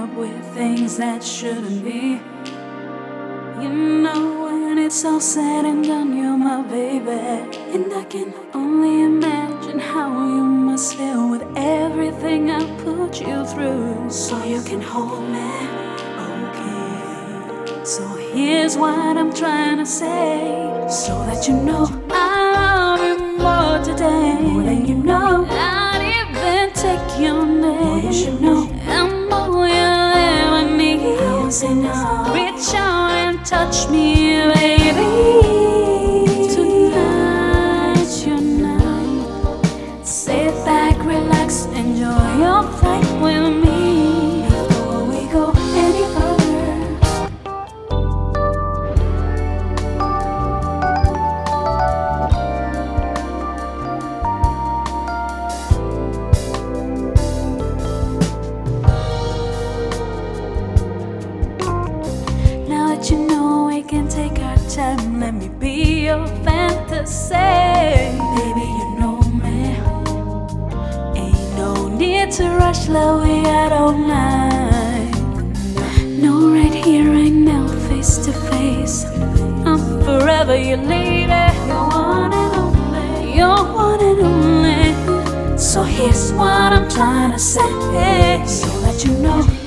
up with things that shouldn't be. You know, when it's all said and done, you're my baby. And I can only imagine how you must feel with everything I put you through. So you can hold me, okay? So here's what I'm trying to say, so that you know I love you more today. More than you know. I'd your fantasy. Baby, you know me. Ain't no need to rush, love, we got all night. No, right here, right now, face to face. I'm forever your lady. You're one and only. You're one and only. So here's what I'm trying to say. So that you know